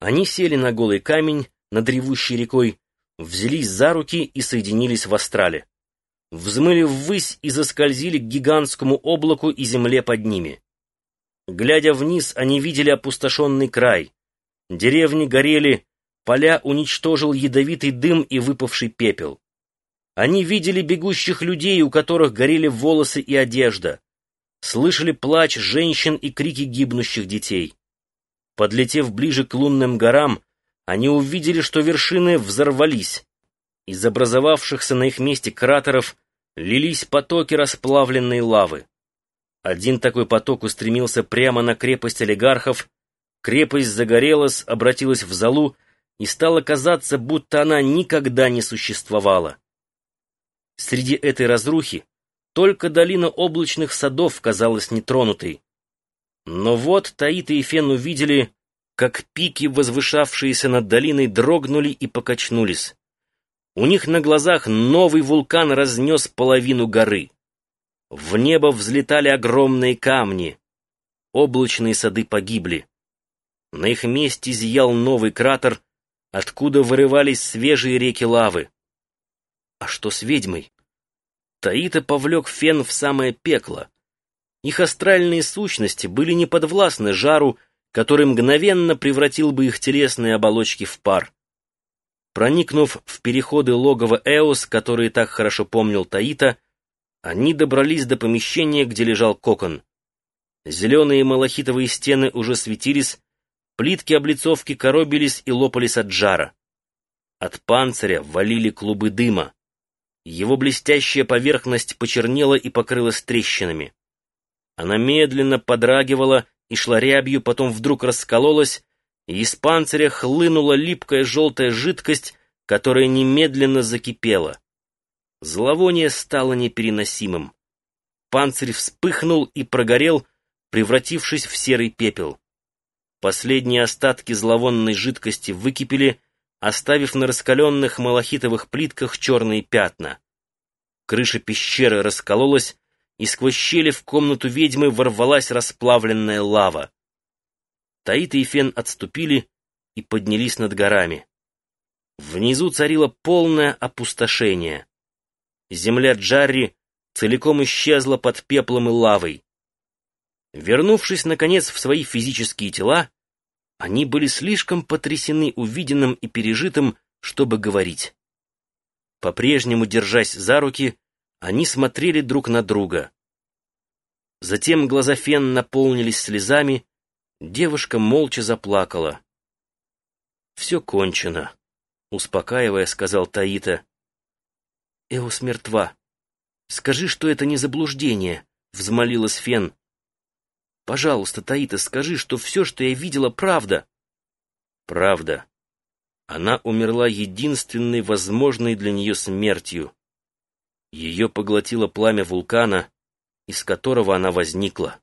Они сели на голый камень над ревущей рекой, взялись за руки и соединились в астрале. Взмыли ввысь и заскользили к гигантскому облаку и земле под ними. Глядя вниз, они видели опустошенный край. Деревни горели, поля уничтожил ядовитый дым и выпавший пепел. Они видели бегущих людей, у которых горели волосы и одежда. Слышали плач женщин и крики гибнущих детей. Подлетев ближе к лунным горам, они увидели, что вершины взорвались. Из образовавшихся на их месте кратеров лились потоки расплавленной лавы. Один такой поток устремился прямо на крепость олигархов, крепость загорелась, обратилась в залу и стало казаться, будто она никогда не существовала. Среди этой разрухи только долина облачных садов казалась нетронутой. Но вот Таита и Фен увидели, как пики, возвышавшиеся над долиной, дрогнули и покачнулись. У них на глазах новый вулкан разнес половину горы. В небо взлетали огромные камни. Облачные сады погибли. На их месте зиял новый кратер, откуда вырывались свежие реки лавы. А что с ведьмой? Таита повлек фен в самое пекло. Их астральные сущности были не подвластны жару, который мгновенно превратил бы их телесные оболочки в пар. Проникнув в переходы логова Эос, которые так хорошо помнил Таита, они добрались до помещения, где лежал кокон. Зеленые малахитовые стены уже светились, плитки облицовки коробились и лопались от жара. От панциря валили клубы дыма. Его блестящая поверхность почернела и покрылась трещинами. Она медленно подрагивала и шла рябью, потом вдруг раскололась, и из панциря хлынула липкая желтая жидкость, которая немедленно закипела. Зловоние стало непереносимым. Панцирь вспыхнул и прогорел, превратившись в серый пепел. Последние остатки зловонной жидкости выкипели, оставив на раскаленных малахитовых плитках черные пятна. Крыша пещеры раскололась, и сквозь щели в комнату ведьмы ворвалась расплавленная лава. Таита и Фен отступили и поднялись над горами. Внизу царило полное опустошение. Земля Джарри целиком исчезла под пеплом и лавой. Вернувшись, наконец, в свои физические тела, они были слишком потрясены увиденным и пережитым, чтобы говорить. По-прежнему, держась за руки, они смотрели друг на друга. Затем глаза Фен наполнились слезами, девушка молча заплакала. «Все кончено», — успокаивая, сказал Таита. «Эос мертва. Скажи, что это не заблуждение», — взмолилась Фен. Пожалуйста, Таита, скажи, что все, что я видела, правда. Правда. Она умерла единственной возможной для нее смертью. Ее поглотило пламя вулкана, из которого она возникла.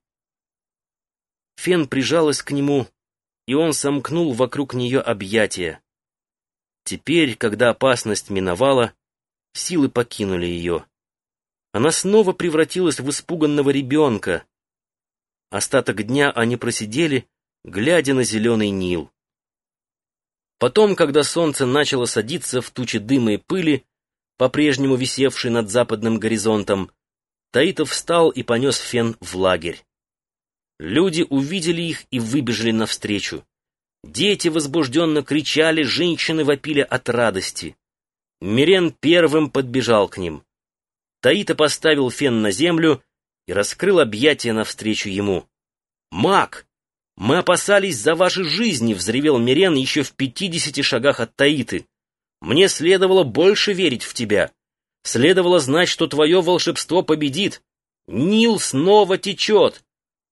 Фен прижалась к нему, и он сомкнул вокруг нее объятия. Теперь, когда опасность миновала, силы покинули ее. Она снова превратилась в испуганного ребенка, Остаток дня они просидели, глядя на зеленый Нил. Потом, когда солнце начало садиться в тучи дыма и пыли, по-прежнему висевшей над западным горизонтом, Таитов встал и понес фен в лагерь. Люди увидели их и выбежали навстречу. Дети возбужденно кричали, женщины вопили от радости. Мирен первым подбежал к ним. Таита поставил фен на землю и раскрыл объятия навстречу ему. «Маг! Мы опасались за ваши жизни!» — взревел Мирен еще в пятидесяти шагах от Таиты. «Мне следовало больше верить в тебя. Следовало знать, что твое волшебство победит. Нил снова течет!»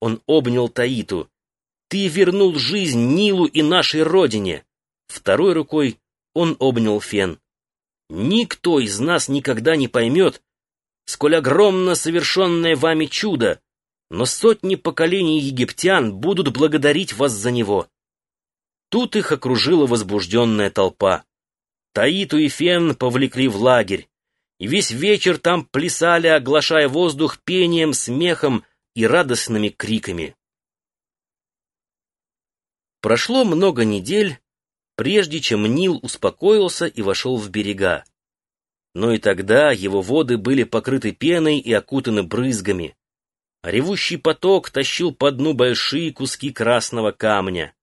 Он обнял Таиту. «Ты вернул жизнь Нилу и нашей родине!» Второй рукой он обнял Фен. «Никто из нас никогда не поймет, сколь огромно совершенное вами чудо, но сотни поколений египтян будут благодарить вас за него. Тут их окружила возбужденная толпа. Таиту и Фен повлекли в лагерь, и весь вечер там плясали, оглашая воздух пением, смехом и радостными криками. Прошло много недель, прежде чем Нил успокоился и вошел в берега. Но и тогда его воды были покрыты пеной и окутаны брызгами. А ревущий поток тащил по дну большие куски красного камня.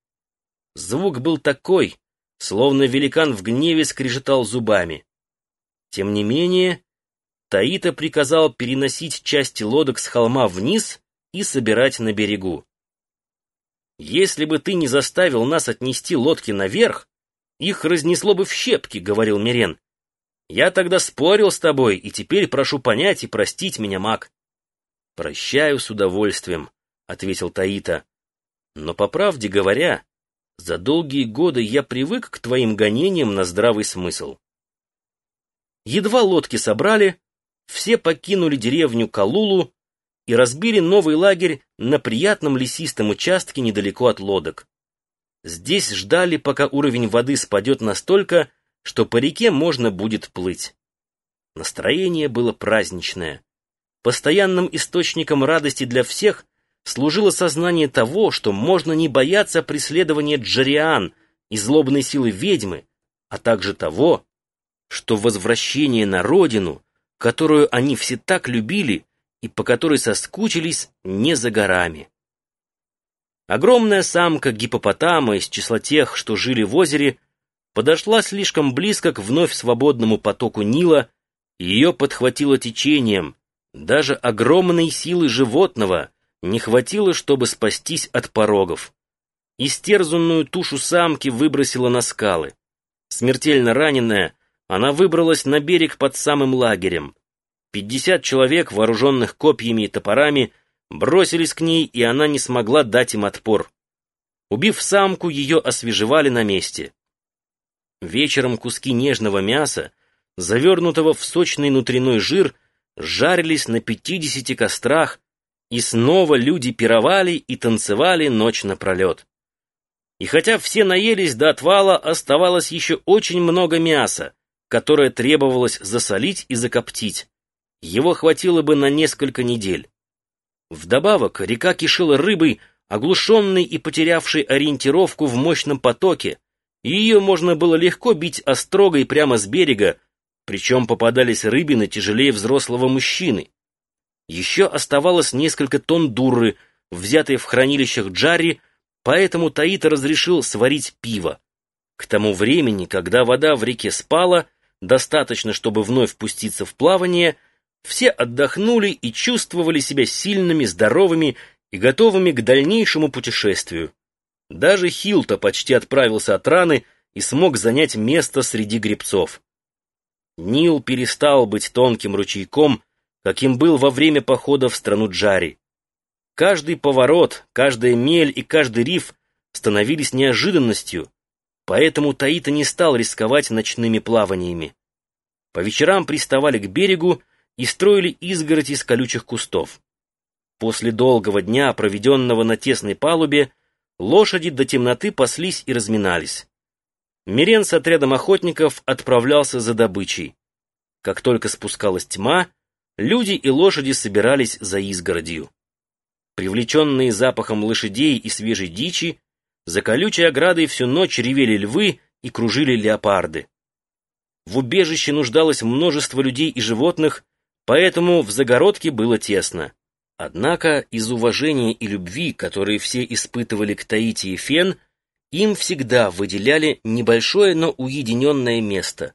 Звук был такой, словно великан в гневе скрежетал зубами. Тем не менее, Таита приказал переносить части лодок с холма вниз и собирать на берегу. «Если бы ты не заставил нас отнести лодки наверх, их разнесло бы в щепки», — говорил Мирен. «Я тогда спорил с тобой, и теперь прошу понять и простить меня, маг». «Прощаю с удовольствием», — ответил Таита. «Но, по правде говоря, за долгие годы я привык к твоим гонениям на здравый смысл». Едва лодки собрали, все покинули деревню Калулу и разбили новый лагерь на приятном лесистом участке недалеко от лодок. Здесь ждали, пока уровень воды спадет настолько, что по реке можно будет плыть. Настроение было праздничное. Постоянным источником радости для всех служило сознание того, что можно не бояться преследования Джариан и злобной силы ведьмы, а также того, что возвращение на родину, которую они все так любили, и по которой соскучились не за горами. Огромная самка гипопотама из числа тех, что жили в озере, подошла слишком близко к вновь свободному потоку Нила, и ее подхватило течением. Даже огромной силы животного не хватило, чтобы спастись от порогов. Истерзанную тушу самки выбросила на скалы. Смертельно раненая, она выбралась на берег под самым лагерем. Пятьдесят человек, вооруженных копьями и топорами, бросились к ней, и она не смогла дать им отпор. Убив самку, ее освежевали на месте. Вечером куски нежного мяса, завернутого в сочный внутренной жир, жарились на пятидесяти кострах, и снова люди пировали и танцевали ночь напролет. И хотя все наелись до отвала, оставалось еще очень много мяса, которое требовалось засолить и закоптить. Его хватило бы на несколько недель. Вдобавок, река кишила рыбой, оглушенной и потерявшей ориентировку в мощном потоке, и ее можно было легко бить острогой прямо с берега, причем попадались рыбины тяжелее взрослого мужчины. Еще оставалось несколько тонн дурры, взятые в хранилищах Джарри, поэтому Таита разрешил сварить пиво. К тому времени, когда вода в реке спала, достаточно, чтобы вновь пуститься в плавание — все отдохнули и чувствовали себя сильными, здоровыми и готовыми к дальнейшему путешествию. Даже Хилта почти отправился от раны и смог занять место среди гребцов. Нил перестал быть тонким ручейком, каким был во время похода в страну Джари. Каждый поворот, каждая мель и каждый риф становились неожиданностью, поэтому Таита не стал рисковать ночными плаваниями. По вечерам приставали к берегу и строили изгородь из колючих кустов. После долгого дня, проведенного на тесной палубе, лошади до темноты паслись и разминались. Мирен с отрядом охотников отправлялся за добычей. Как только спускалась тьма, люди и лошади собирались за изгородью. Привлеченные запахом лошадей и свежей дичи, за колючей оградой всю ночь ревели львы и кружили леопарды. В убежище нуждалось множество людей и животных, Поэтому в загородке было тесно. Однако из уважения и любви, которые все испытывали к Таити и Фен, им всегда выделяли небольшое, но уединенное место.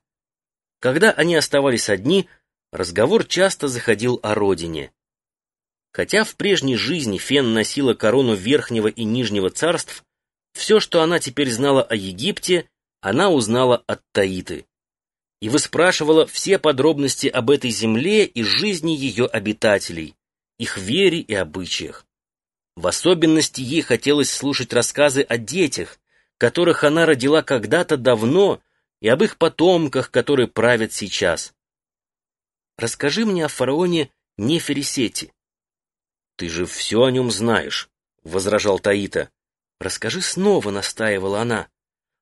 Когда они оставались одни, разговор часто заходил о родине. Хотя в прежней жизни Фен носила корону Верхнего и Нижнего царств, все, что она теперь знала о Египте, она узнала от Таиты и выспрашивала все подробности об этой земле и жизни ее обитателей, их вере и обычаях. В особенности ей хотелось слушать рассказы о детях, которых она родила когда-то давно, и об их потомках, которые правят сейчас. Расскажи мне о фараоне Неферисете. Ты же все о нем знаешь, — возражал Таита. Расскажи снова, — настаивала она.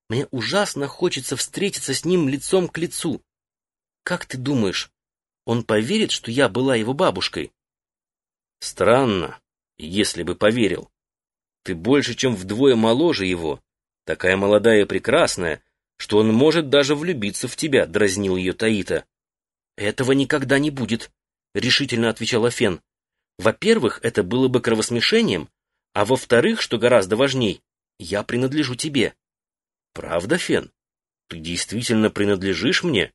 Мне ужасно хочется встретиться с ним лицом к лицу. Как ты думаешь, он поверит, что я была его бабушкой? Странно, если бы поверил. Ты больше, чем вдвое моложе его, такая молодая и прекрасная, что он может даже влюбиться в тебя», — дразнил ее Таита. «Этого никогда не будет», — решительно отвечала Фен. «Во-первых, это было бы кровосмешением, а во-вторых, что гораздо важней, я принадлежу тебе». «Правда, Фен? Ты действительно принадлежишь мне?»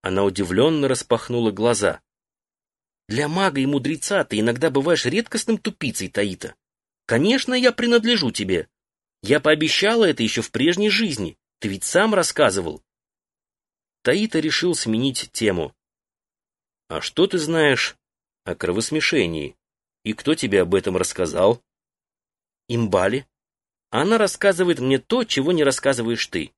Она удивленно распахнула глаза. «Для мага и мудреца ты иногда бываешь редкостным тупицей, Таита. Конечно, я принадлежу тебе. Я пообещала это еще в прежней жизни. Ты ведь сам рассказывал». Таита решил сменить тему. «А что ты знаешь о кровосмешении? И кто тебе об этом рассказал?» «Имбали. Она рассказывает мне то, чего не рассказываешь ты.